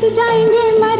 बस जाएँगे मर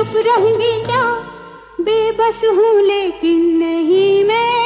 चुप रहूँगी क्या बेबस हूँ लेकिन नहीं मैं।